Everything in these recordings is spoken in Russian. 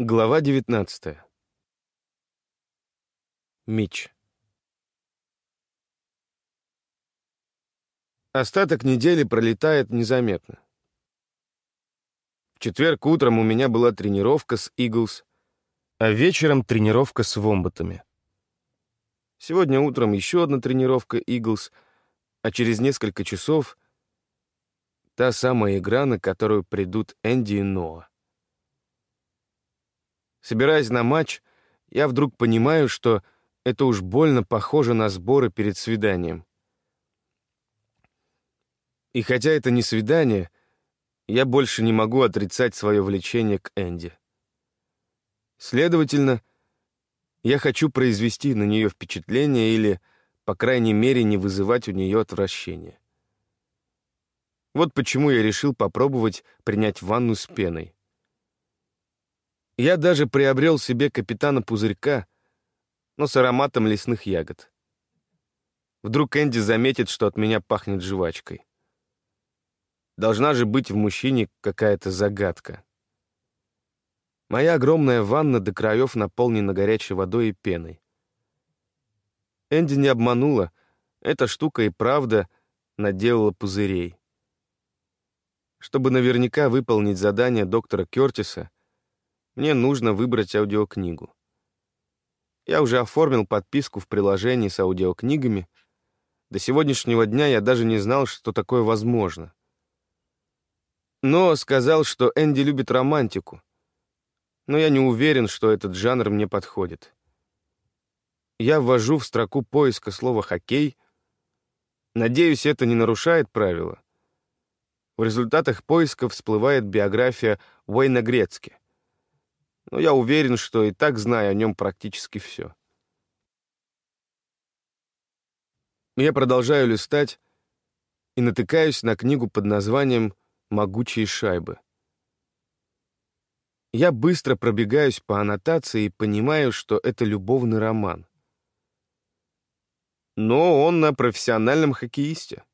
Глава 19. Мич. Остаток недели пролетает незаметно. В четверг утром у меня была тренировка с Иглс, а вечером тренировка с Вомбатами. Сегодня утром еще одна тренировка Иглс, а через несколько часов та самая игра, на которую придут Энди и Ноа. Собираясь на матч, я вдруг понимаю, что это уж больно похоже на сборы перед свиданием. И хотя это не свидание, я больше не могу отрицать свое влечение к Энди. Следовательно, я хочу произвести на нее впечатление или, по крайней мере, не вызывать у нее отвращения. Вот почему я решил попробовать принять ванну с пеной. Я даже приобрел себе капитана пузырька, но с ароматом лесных ягод. Вдруг Энди заметит, что от меня пахнет жвачкой. Должна же быть в мужчине какая-то загадка. Моя огромная ванна до краев наполнена горячей водой и пеной. Энди не обманула, эта штука и правда наделала пузырей. Чтобы наверняка выполнить задание доктора Кертиса, мне нужно выбрать аудиокнигу. Я уже оформил подписку в приложении с аудиокнигами. До сегодняшнего дня я даже не знал, что такое возможно. Но сказал, что Энди любит романтику. Но я не уверен, что этот жанр мне подходит. Я ввожу в строку поиска слово «хоккей». Надеюсь, это не нарушает правила. В результатах поиска всплывает биография Уэйна Грецки но я уверен, что и так знаю о нем практически все. Я продолжаю листать и натыкаюсь на книгу под названием «Могучие шайбы». Я быстро пробегаюсь по аннотации и понимаю, что это любовный роман. Но он на профессиональном хоккеисте.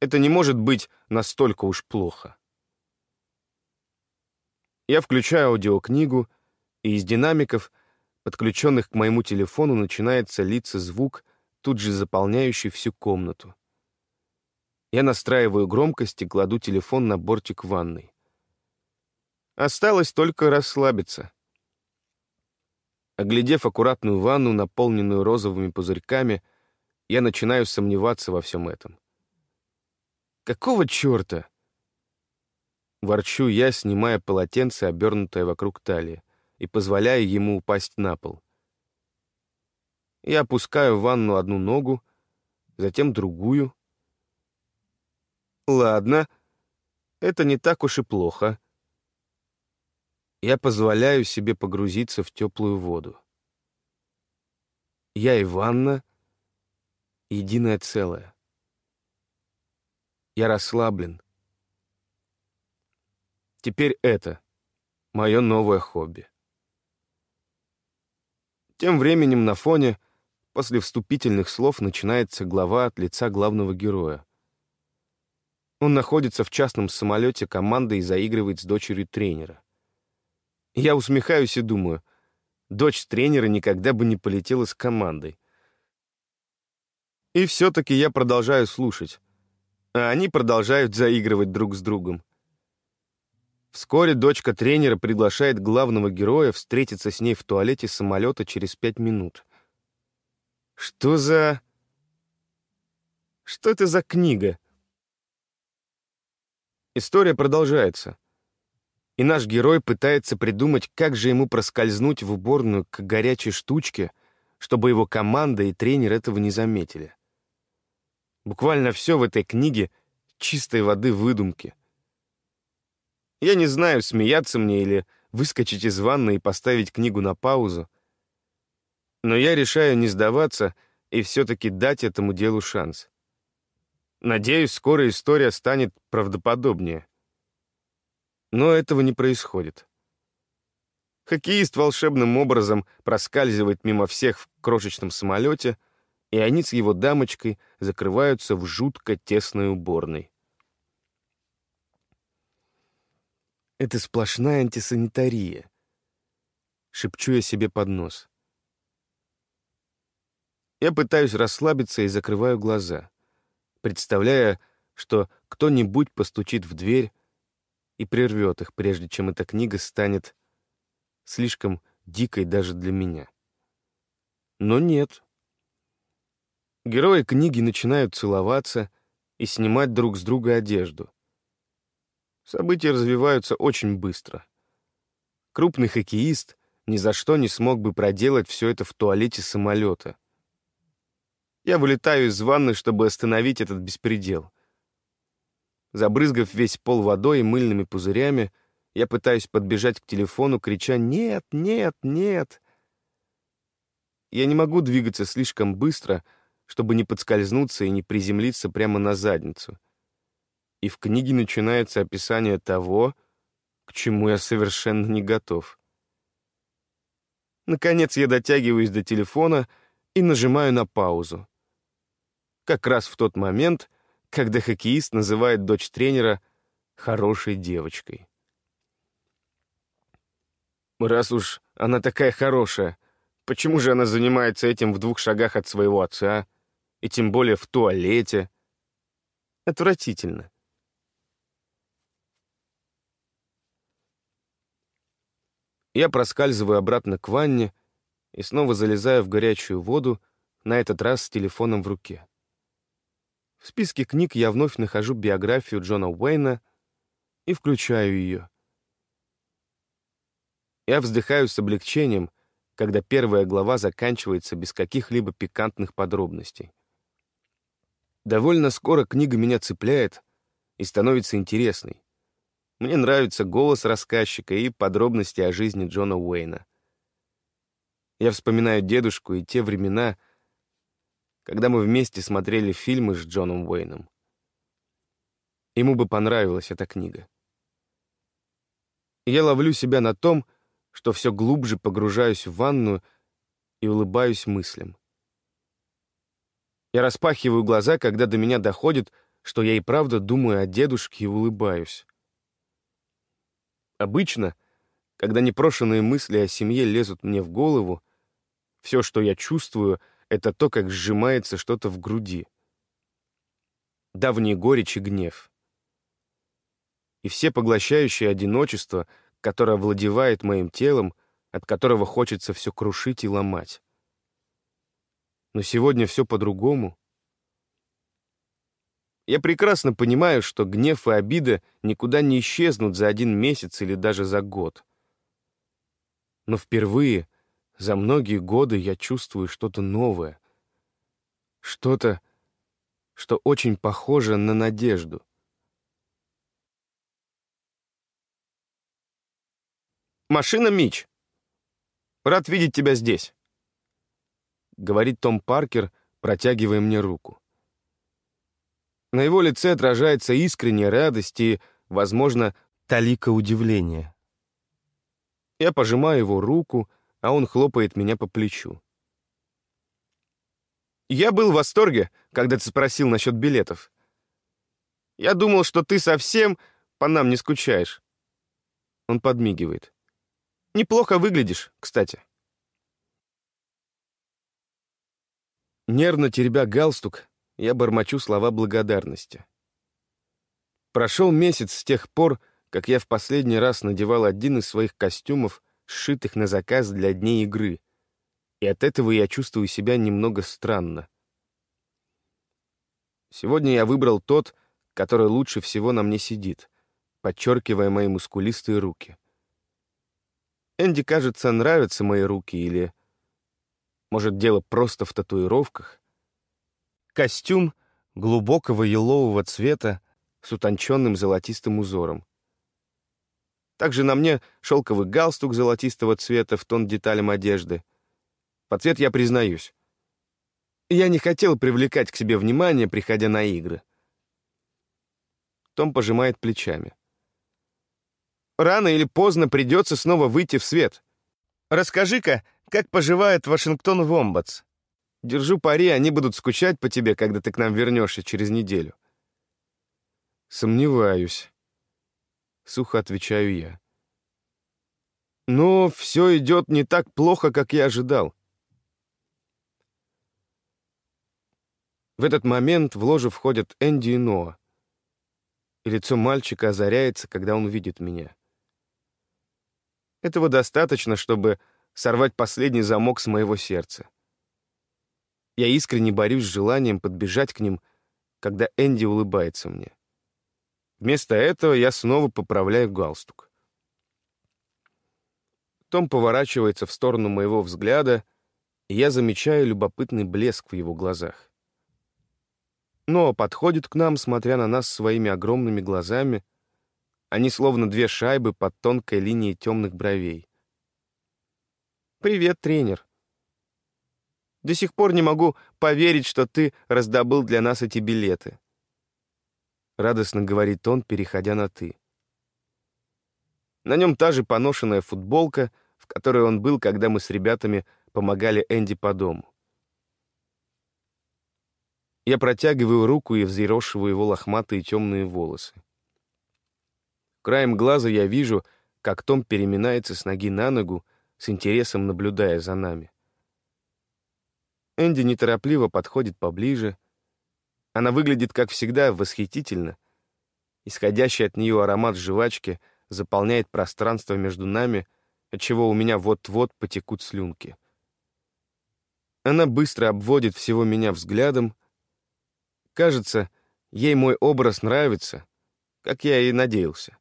Это не может быть настолько уж плохо. Я включаю аудиокнигу, и из динамиков, подключенных к моему телефону, начинается литься звук, тут же заполняющий всю комнату. Я настраиваю громкость и кладу телефон на бортик ванной. Осталось только расслабиться. Оглядев аккуратную ванну, наполненную розовыми пузырьками, я начинаю сомневаться во всем этом. Какого черта? Ворчу я, снимая полотенце, обернутое вокруг талии, и позволяя ему упасть на пол. Я опускаю в ванну одну ногу, затем другую. Ладно, это не так уж и плохо. Я позволяю себе погрузиться в теплую воду. Я и ванна — единое целое. Я расслаблен — Теперь это мое новое хобби. Тем временем на фоне, после вступительных слов, начинается глава от лица главного героя. Он находится в частном самолете команды и заигрывает с дочерью тренера. Я усмехаюсь и думаю, дочь тренера никогда бы не полетела с командой. И все-таки я продолжаю слушать, а они продолжают заигрывать друг с другом. Вскоре дочка тренера приглашает главного героя встретиться с ней в туалете самолета через пять минут. Что за... Что это за книга? История продолжается. И наш герой пытается придумать, как же ему проскользнуть в уборную к горячей штучке, чтобы его команда и тренер этого не заметили. Буквально все в этой книге чистой воды выдумки. Я не знаю, смеяться мне или выскочить из ванны и поставить книгу на паузу. Но я решаю не сдаваться и все-таки дать этому делу шанс. Надеюсь, скоро история станет правдоподобнее. Но этого не происходит. Хоккеист волшебным образом проскальзывает мимо всех в крошечном самолете, и они с его дамочкой закрываются в жутко тесной уборной. Это сплошная антисанитария. шепчу я себе под нос. Я пытаюсь расслабиться и закрываю глаза, представляя, что кто-нибудь постучит в дверь и прервет их, прежде чем эта книга станет слишком дикой даже для меня. Но нет. Герои книги начинают целоваться и снимать друг с друга одежду. События развиваются очень быстро. Крупный хоккеист ни за что не смог бы проделать все это в туалете самолета. Я вылетаю из ванны, чтобы остановить этот беспредел. Забрызгав весь пол водой и мыльными пузырями, я пытаюсь подбежать к телефону, крича «Нет, нет, нет!». Я не могу двигаться слишком быстро, чтобы не подскользнуться и не приземлиться прямо на задницу. И в книге начинается описание того, к чему я совершенно не готов. Наконец я дотягиваюсь до телефона и нажимаю на паузу. Как раз в тот момент, когда хоккеист называет дочь тренера хорошей девочкой. Раз уж она такая хорошая, почему же она занимается этим в двух шагах от своего отца, и тем более в туалете? Отвратительно. Я проскальзываю обратно к ванне и снова залезаю в горячую воду, на этот раз с телефоном в руке. В списке книг я вновь нахожу биографию Джона Уэйна и включаю ее. Я вздыхаю с облегчением, когда первая глава заканчивается без каких-либо пикантных подробностей. Довольно скоро книга меня цепляет и становится интересной. Мне нравится голос рассказчика и подробности о жизни Джона Уэйна. Я вспоминаю дедушку и те времена, когда мы вместе смотрели фильмы с Джоном Уэйном. Ему бы понравилась эта книга. Я ловлю себя на том, что все глубже погружаюсь в ванну и улыбаюсь мыслям. Я распахиваю глаза, когда до меня доходит, что я и правда думаю о дедушке и улыбаюсь. Обычно, когда непрошенные мысли о семье лезут мне в голову, все, что я чувствую, это то, как сжимается что-то в груди. Давний горечь и гнев. И все поглощающее одиночество — которое владевает моим телом, от которого хочется все крушить и ломать. Но сегодня все по-другому. Я прекрасно понимаю, что гнев и обида никуда не исчезнут за один месяц или даже за год. Но впервые за многие годы я чувствую что-то новое. Что-то, что очень похоже на надежду. «Машина Мич. Рад видеть тебя здесь», — говорит Том Паркер, протягивая мне руку. На его лице отражается искренняя радость и, возможно, талика удивления. Я пожимаю его руку, а он хлопает меня по плечу. «Я был в восторге, когда ты спросил насчет билетов. Я думал, что ты совсем по нам не скучаешь». Он подмигивает. Неплохо выглядишь, кстати. Нервно теребя галстук, я бормочу слова благодарности. Прошел месяц с тех пор, как я в последний раз надевал один из своих костюмов, сшитых на заказ для дней игры, и от этого я чувствую себя немного странно. Сегодня я выбрал тот, который лучше всего на мне сидит, подчеркивая мои мускулистые руки. Энди, кажется, нравятся мои руки или... Может, дело просто в татуировках? Костюм глубокого елового цвета с утонченным золотистым узором. Также на мне шелковый галстук золотистого цвета в тон деталям одежды. По цвет я признаюсь. Я не хотел привлекать к себе внимание, приходя на игры. Том пожимает плечами рано или поздно придется снова выйти в свет. Расскажи-ка, как поживает Вашингтон Вомбатс? Держу пари, они будут скучать по тебе, когда ты к нам вернешься через неделю. Сомневаюсь. Сухо отвечаю я. Но все идет не так плохо, как я ожидал. В этот момент в ложе входят Энди и Ноа. И лицо мальчика озаряется, когда он видит меня. Этого достаточно, чтобы сорвать последний замок с моего сердца. Я искренне борюсь с желанием подбежать к ним, когда Энди улыбается мне. Вместо этого я снова поправляю галстук. Том поворачивается в сторону моего взгляда, и я замечаю любопытный блеск в его глазах. Но подходит к нам, смотря на нас своими огромными глазами. Они словно две шайбы под тонкой линией темных бровей. «Привет, тренер. До сих пор не могу поверить, что ты раздобыл для нас эти билеты». Радостно говорит он, переходя на «ты». На нем та же поношенная футболка, в которой он был, когда мы с ребятами помогали Энди по дому. Я протягиваю руку и взъерошиваю его лохматые темные волосы. Краем глаза я вижу, как Том переминается с ноги на ногу, с интересом наблюдая за нами. Энди неторопливо подходит поближе. Она выглядит, как всегда, восхитительно. Исходящий от нее аромат жвачки заполняет пространство между нами, отчего у меня вот-вот потекут слюнки. Она быстро обводит всего меня взглядом. Кажется, ей мой образ нравится, как я и надеялся.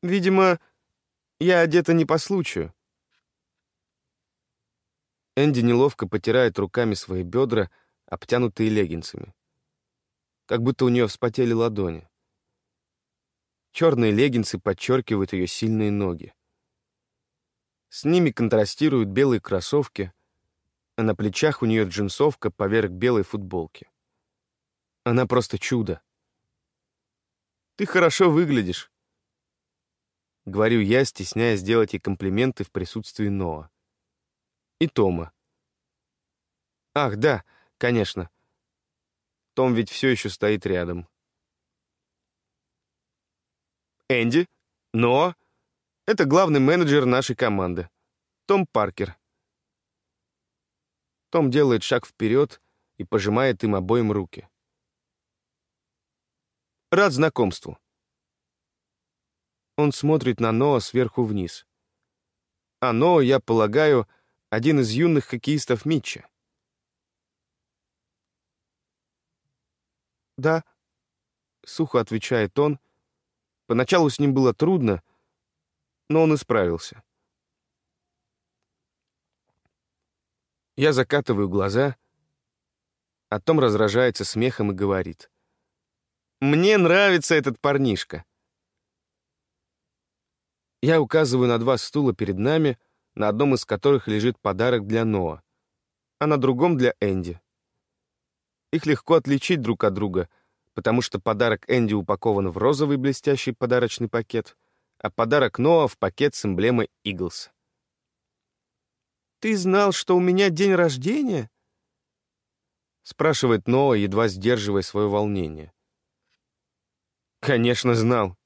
Видимо, я одета не по случаю. Энди неловко потирает руками свои бедра, обтянутые леггинсами. Как будто у нее вспотели ладони. Черные леггинсы подчеркивают ее сильные ноги. С ними контрастируют белые кроссовки, а на плечах у нее джинсовка поверх белой футболки. Она просто чудо. «Ты хорошо выглядишь», — говорю я, стесняясь сделать ей комплименты в присутствии Ноа. И Тома. «Ах, да, конечно. Том ведь все еще стоит рядом». Энди, Ноа — это главный менеджер нашей команды. Том Паркер. Том делает шаг вперед и пожимает им обоим руки. Рад знакомству. Он смотрит на Ноа сверху вниз. А Ноа, я полагаю, один из юных хоккеистов Митча. «Да», — сухо отвечает он, — Поначалу с ним было трудно, но он исправился. Я закатываю глаза, а Том раздражается смехом и говорит. «Мне нравится этот парнишка». Я указываю на два стула перед нами, на одном из которых лежит подарок для Ноа, а на другом для Энди. Их легко отличить друг от друга — потому что подарок Энди упакован в розовый блестящий подарочный пакет, а подарок Ноа в пакет с эмблемой Иглс. «Ты знал, что у меня день рождения?» спрашивает Ноа, едва сдерживая свое волнение. «Конечно, знал.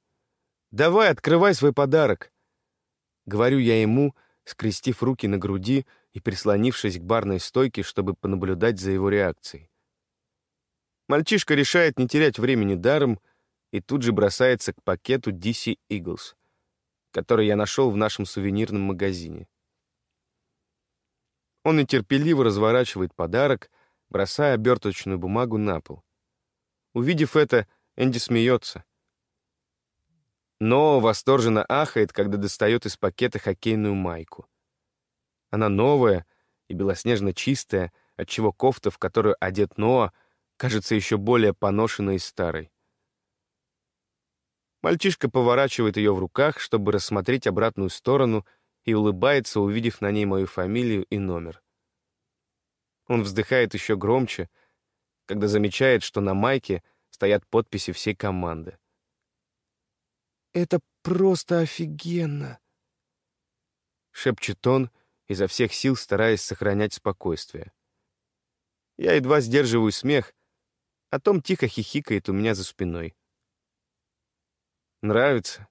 Давай, открывай свой подарок!» Говорю я ему, скрестив руки на груди и прислонившись к барной стойке, чтобы понаблюдать за его реакцией. Мальчишка решает не терять времени даром и тут же бросается к пакету DC Eagles, который я нашел в нашем сувенирном магазине. Он нетерпеливо разворачивает подарок, бросая оберточную бумагу на пол. Увидев это, Энди смеется. Но восторженно ахает, когда достает из пакета хоккейную майку. Она новая и белоснежно чистая, отчего кофта, в которую одет Ноа, кажется еще более поношенной и старой. Мальчишка поворачивает ее в руках, чтобы рассмотреть обратную сторону, и улыбается, увидев на ней мою фамилию и номер. Он вздыхает еще громче, когда замечает, что на майке стоят подписи всей команды. «Это просто офигенно!» Шепчет он, изо всех сил стараясь сохранять спокойствие. Я едва сдерживаю смех, а Том тихо хихикает у меня за спиной. Нравится?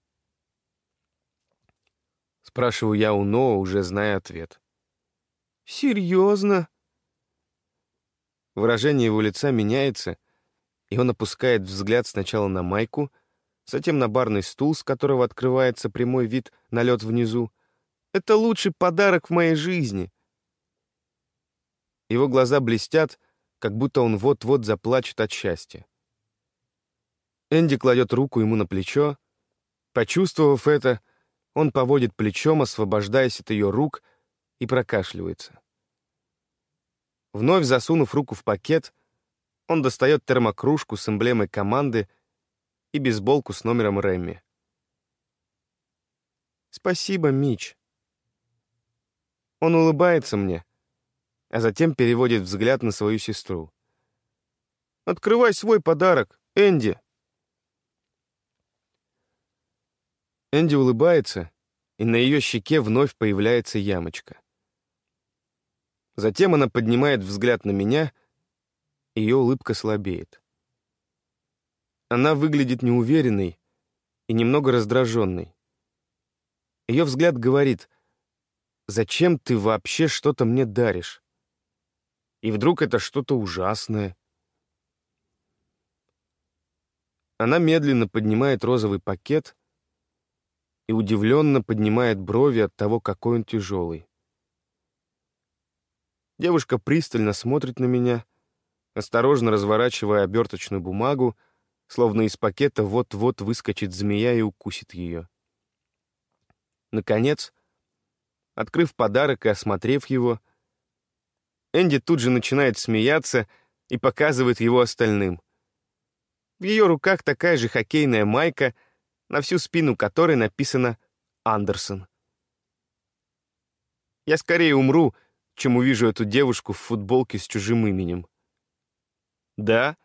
Спрашиваю я у Ноа, уже зная ответ. «Серьезно?» Выражение его лица меняется, и он опускает взгляд сначала на майку, затем на барный стул, с которого открывается прямой вид на лед внизу. «Это лучший подарок в моей жизни!» Его глаза блестят, как будто он вот-вот заплачет от счастья. Энди кладет руку ему на плечо. Почувствовав это, он поводит плечом, освобождаясь от ее рук, и прокашливается. Вновь засунув руку в пакет, он достает термокружку с эмблемой команды и бейсболку с номером Рэмми. «Спасибо, Мич». Он улыбается мне, а затем переводит взгляд на свою сестру. «Открывай свой подарок, Энди!» Энди улыбается, и на ее щеке вновь появляется ямочка. Затем она поднимает взгляд на меня, ее улыбка слабеет. Она выглядит неуверенной и немного раздраженной. Ее взгляд говорит, «Зачем ты вообще что-то мне даришь?» И вдруг это что-то ужасное. Она медленно поднимает розовый пакет — и удивленно поднимает брови от того, какой он тяжелый. Девушка пристально смотрит на меня, осторожно разворачивая оберточную бумагу, словно из пакета вот-вот выскочит змея и укусит ее. Наконец, открыв подарок и осмотрев его, Энди тут же начинает смеяться и показывает его остальным. В ее руках такая же хоккейная майка — на всю спину которой написано «Андерсон». Я скорее умру, чем увижу эту девушку в футболке с чужим именем. Да,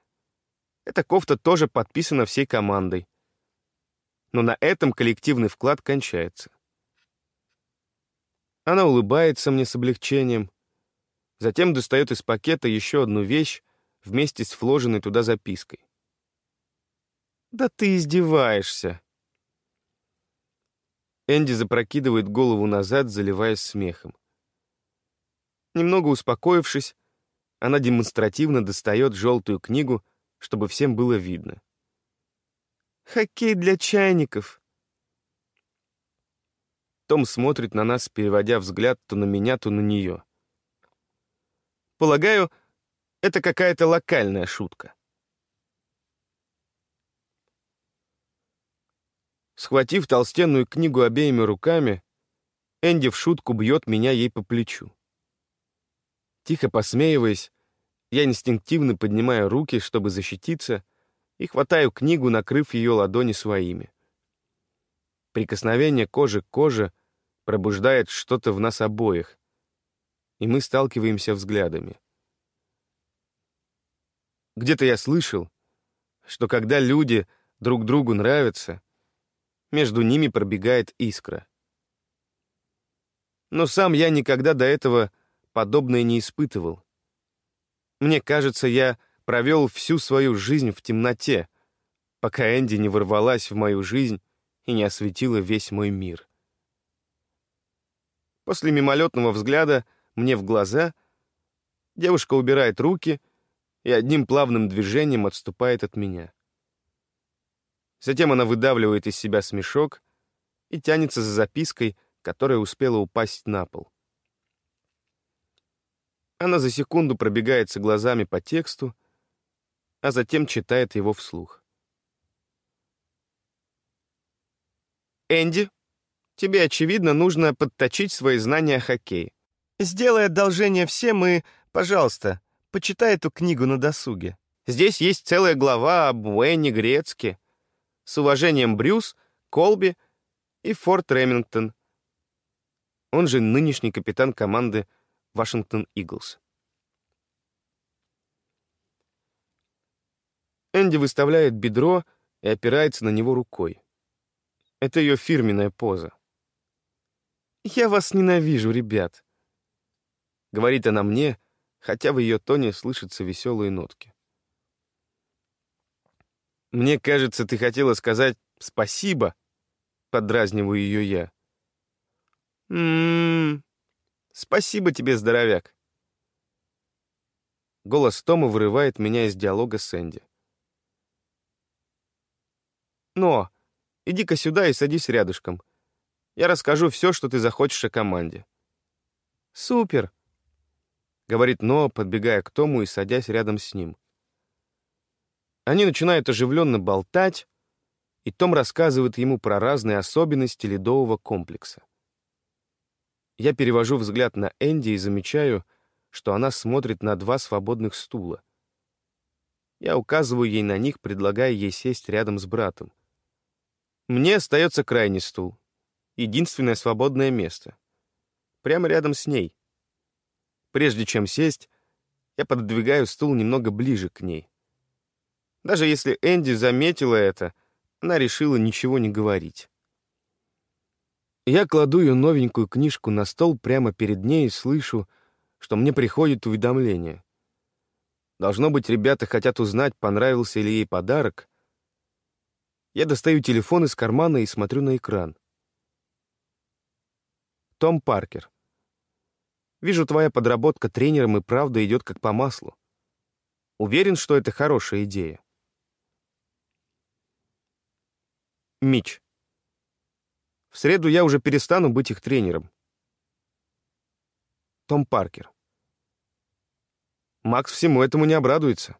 эта кофта тоже подписана всей командой. Но на этом коллективный вклад кончается. Она улыбается мне с облегчением, затем достает из пакета еще одну вещь вместе с вложенной туда запиской. «Да ты издеваешься!» Энди запрокидывает голову назад, заливаясь смехом. Немного успокоившись, она демонстративно достает желтую книгу, чтобы всем было видно. «Хоккей для чайников!» Том смотрит на нас, переводя взгляд то на меня, то на нее. Полагаю, это какая-то локальная шутка. Схватив толстенную книгу обеими руками, Энди в шутку бьет меня ей по плечу. Тихо посмеиваясь, я инстинктивно поднимаю руки, чтобы защититься, и хватаю книгу, накрыв ее ладони своими. Прикосновение кожи к коже пробуждает что-то в нас обоих, и мы сталкиваемся взглядами. Где-то я слышал, что когда люди друг другу нравятся, между ними пробегает искра. Но сам я никогда до этого подобное не испытывал. Мне кажется, я провел всю свою жизнь в темноте, пока Энди не ворвалась в мою жизнь и не осветила весь мой мир. После мимолетного взгляда мне в глаза девушка убирает руки и одним плавным движением отступает от меня. Затем она выдавливает из себя смешок и тянется за запиской, которая успела упасть на пол. Она за секунду пробегается глазами по тексту, а затем читает его вслух. «Энди, тебе, очевидно, нужно подточить свои знания о хоккее. Сделай одолжение всем и, пожалуйста, почитай эту книгу на досуге. Здесь есть целая глава об Уэйне Грецке, с уважением, Брюс, Колби и Форт Ремингтон. Он же нынешний капитан команды Вашингтон Иглс. Энди выставляет бедро и опирается на него рукой. Это ее фирменная поза. «Я вас ненавижу, ребят», — говорит она мне, хотя в ее тоне слышатся веселые нотки. «Мне кажется, ты хотела сказать спасибо», — подразниваю ее я. «М-м-м, спасибо тебе, здоровяк». Голос Тома вырывает меня из диалога с Энди. «Но, иди-ка сюда и садись рядышком. Я расскажу все, что ты захочешь о команде». «Супер!» — говорит Ноа, подбегая к Тому и садясь рядом с ним. Они начинают оживленно болтать, и Том рассказывает ему про разные особенности ледового комплекса. Я перевожу взгляд на Энди и замечаю, что она смотрит на два свободных стула. Я указываю ей на них, предлагая ей сесть рядом с братом. Мне остается крайний стул. Единственное свободное место. Прямо рядом с ней. Прежде чем сесть, я пододвигаю стул немного ближе к ней. Даже если Энди заметила это, она решила ничего не говорить. Я кладу ее новенькую книжку на стол прямо перед ней и слышу, что мне приходит уведомление. Должно быть, ребята хотят узнать, понравился ли ей подарок. Я достаю телефон из кармана и смотрю на экран. Том Паркер. Вижу, твоя подработка тренером и правда идет как по маслу. Уверен, что это хорошая идея. Мич. В среду я уже перестану быть их тренером. Том Паркер. Макс всему этому не обрадуется.